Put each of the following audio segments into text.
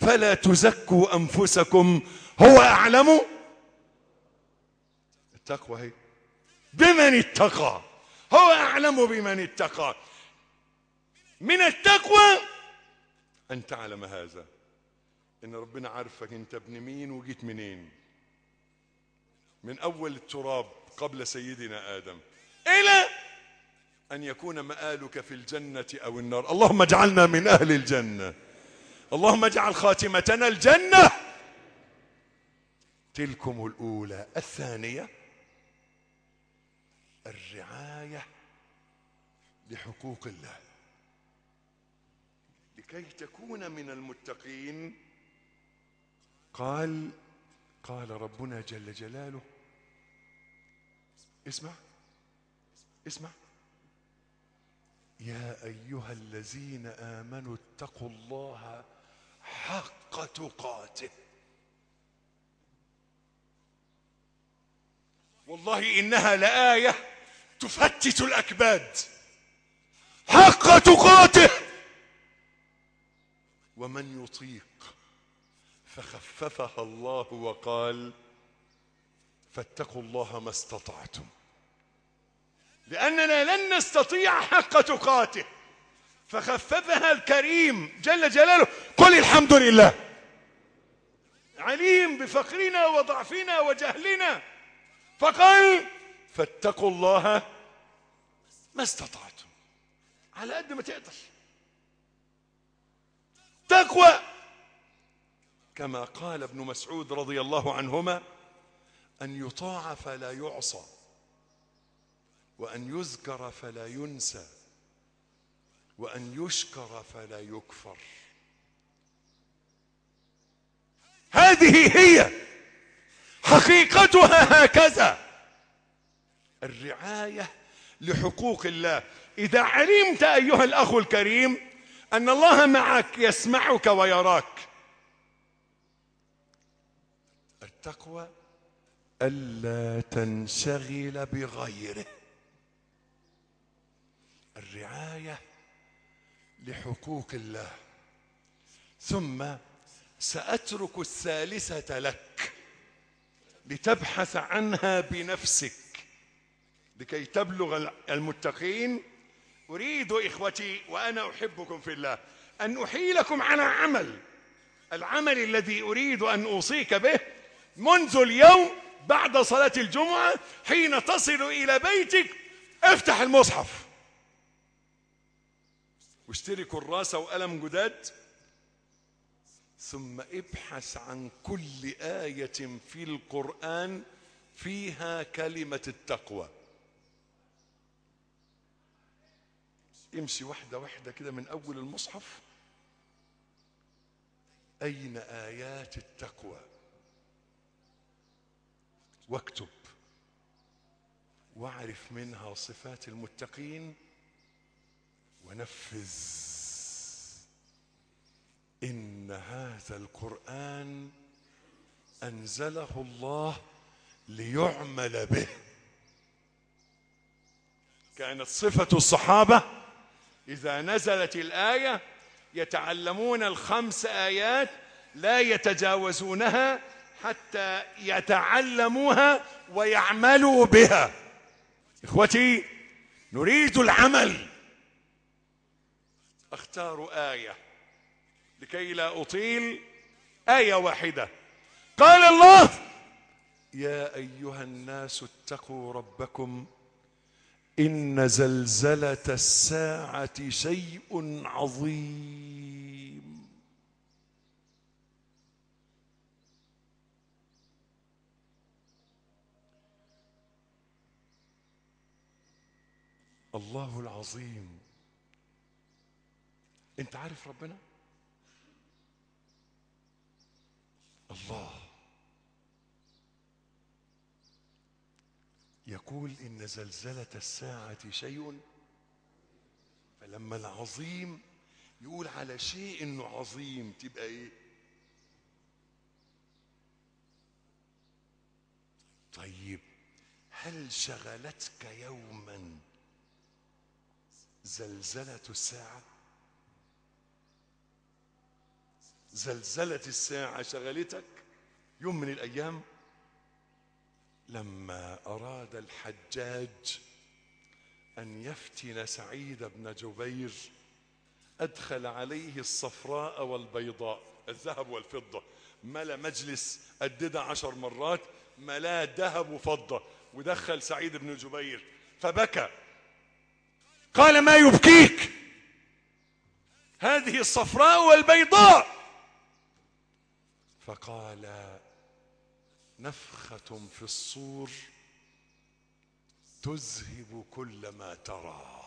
فلا تزكوا أنفسكم. هو أعلم؟ التقوى هي. بمن اتقى؟ هو أعلم بمن اتقى. من التقوى أن تعلم هذا. إن ربنا عارفك أنت ابن مين وجيت منين. من أول التراب قبل سيدنا آدم إلى أن يكون مآلك في الجنة أو النار. اللهم اجعلنا من أهل الجنة. اللهم اجعل خاتمتنا الجنة. تلكم الأولى الثانية الرعاية لحقوق الله. لكي تكون من المتقين. قال قال ربنا جل جلاله اسمع اسمع. يا أيها الذين آمنوا اتقوا الله حق تقاته. والله إنها لآية تفتت الأكباد. حق تقاته. ومن يطيق فخففها الله وقال فاتقوا الله ما استطعتم. لأننا لن نستطيع حق تقاته. فخففها الكريم جل جلاله. قل الحمد لله. عليم بفقرنا وضعفنا وجهلنا. فقال فاتقوا الله ما استطعتم. على قد ما تقدر. تقوى. كما قال ابن مسعود رضي الله عنهما أن يطاع فلا يعصى وأن يذكر فلا ينسى وأن يشكر فلا يكفر. هذه هي حقيقتها هكذا. الرعاية لحقوق الله. إذا علمت أيها الأخ الكريم أن الله معك يسمعك ويراك. التقوى ألا تنشغل بغيره. الرعاية لحقوق الله. ثم سأترك الثالثة لك لتبحث عنها بنفسك لكي تبلغ المتقين. أريد إخوتي وأنا أحبكم في الله أن أحيلكم على عمل. العمل الذي أريد أن أوصيك به منذ اليوم بعد صلاة الجمعة حين تصل إلى بيتك افتح المصحف. واشتري كراسة وقلم جداد. ثم ابحث عن كل آية في القرآن فيها كلمة التقوى. امشي واحدة واحدة كده من أول المصحف. أين آيات التقوى؟ واكتب واعرف منها صفات المتقين ونفذ. إن هذا القرآن أنزله الله ليعمل به. كانت صفة الصحابة إذا نزلت الآية يتعلمون الخمس آيات لا يتجاوزونها حتى يتعلموها ويعملوا بها. إخوتي نريد العمل. أختار آية. لكي لا أطيل آية واحدة. قال الله يا أيها الناس اتقوا ربكم إن زلزلة الساعة شيء عظيم. الله العظيم. أنت عارف ربنا؟ الله. يقول إن زلزلة الساعة شيء فلما العظيم يقول على شيء إنه عظيم تبقى إيه؟ طيب هل شغلتك يوما زلزلة الساعة؟ زلزلة الساعة شغلتك يوم من الأيام لما أراد الحجاج أن يفتن سعيد بن جبير أدخل عليه الصفراء والبيضاء الذهب والفضة. ملا مجلس قدده عشر مرات ملاه ذهب وفضة. ودخل سعيد بن جبير فبكى. قال ما يبكيك؟ هذه الصفراء والبيضاء. فقال نفخة في الصور تذهب كل ما ترى.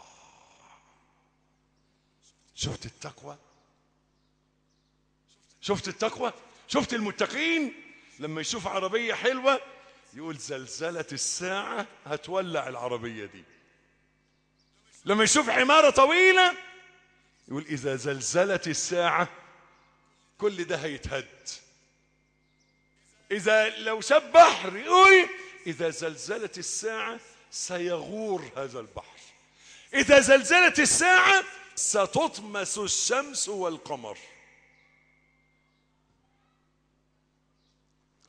شفت التقوى؟ شفت التقوى؟ شفت المتقين؟ لما يشوف عربية حلوة يقول زلزلة الساعة هتولع العربية دي. لما يشوف عمارة طويلة يقول إذا زلزلت الساعة كل ده هيتهد. إذا لو شاف بحر يقول إذا زلزلت الساعة سيغور هذا البحر. إذا زلزلت الساعة ستطمس الشمس والقمر.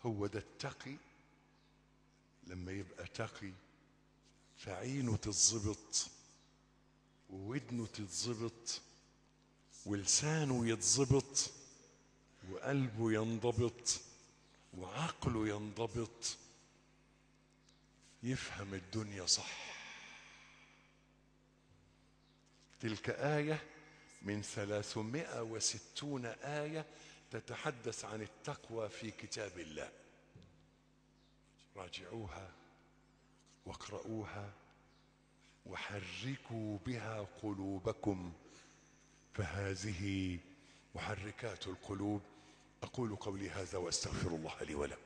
هو ده التقي؟ لما يبقى تقي فعينه تتظبط وودنه تتظبط ولسانه يتظبط وقلبه ينضبط. وعقله ينضبط. يفهم الدنيا صح. تلك آية من ثلاثمائة وستون آية تتحدث عن التقوى في كتاب الله. راجعوها واقرؤوها وحركوا بها قلوبكم. فهذه محركات القلوب. أقول قولي هذا وأستغفر الله لي ولكم.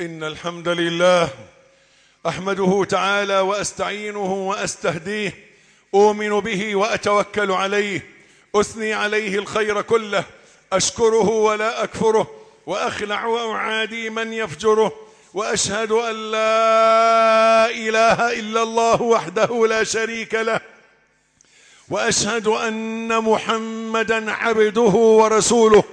إن الحمد لله أحمده تعالى وأستعينه وأستهديه أؤمن به وأتوكل عليه أثني عليه الخير كله أشكره ولا أكفره وأخلع وأعادي من يفجره وأشهد أن لا إله إلا الله وحده لا شريك له وأشهد أن محمدا عبده ورسوله.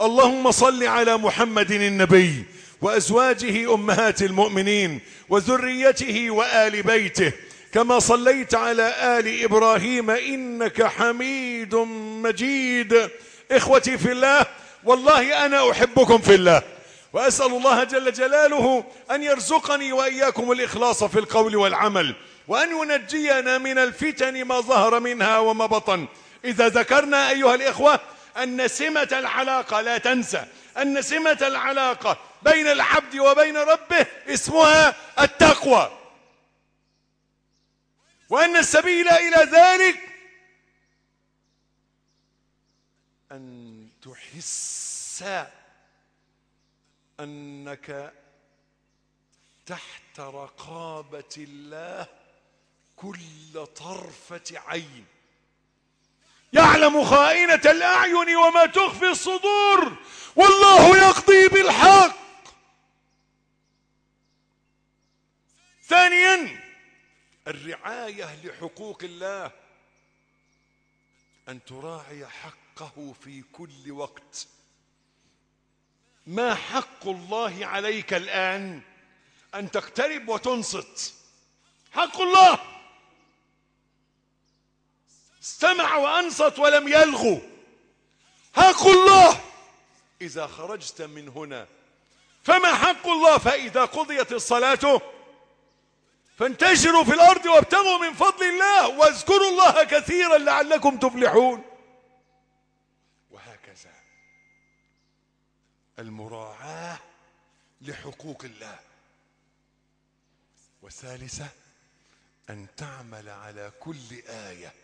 اللهم صل على محمد النبي وأزواجه أمهات المؤمنين وذريته وآل بيته كما صليت على آل إبراهيم إنك حميد مجيد. إخوتي في الله والله أنا أحبكم في الله. وأسأل الله جل جلاله أن يرزقني وإياكم الإخلاص في القول والعمل وأن ينجينا من الفتن ما ظهر منها وما بطن. إذا ذكرنا أيها الإخوة أن سمة العلاقة لا تنسى أن سمة العلاقة بين العبد وبين ربه اسمها التقوى. وأن السبيل إلى ذلك أن تحس أنك تحت رقابة الله كل طرفة عين. يعلم خائنة الأعين وما تخفي الصدور والله يقضي بالحق. ثانيا الرعاية لحقوق الله أن تراعي حقه في كل وقت. ما حق الله عليك الآن أن تقترب وتنصت؟ حق الله. استمع وأنصت ولم يلغو. حق الله. إذا خرجت من هنا فما حق الله؟ فإذا قضيت الصلاة فانتشروا في الأرض وابتغوا من فضل الله واذكروا الله كثيرا لعلكم تفلحون. المراعاة لحقوق الله. والثالثة أن تعمل على كل آية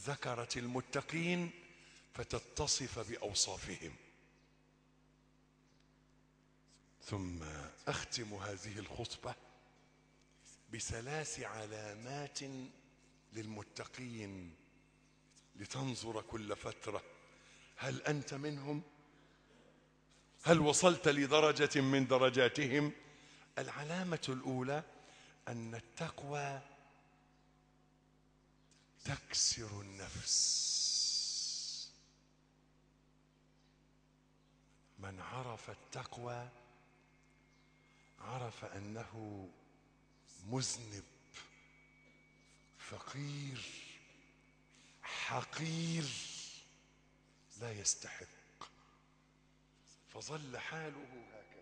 ذكرت المتقين فتتصف بأوصافهم. ثم أختم هذه الخطبة بثلاث علامات للمتقين لتنظر كل فترة. هل أنت منهم؟ هل وصلت لدرجة من درجاتهم؟ العلامة الأولى أن التقوى تكسر النفس. من عرف التقوى عرف أنه مذنب فقير حقير لا يستحق. فظل حاله هكذا.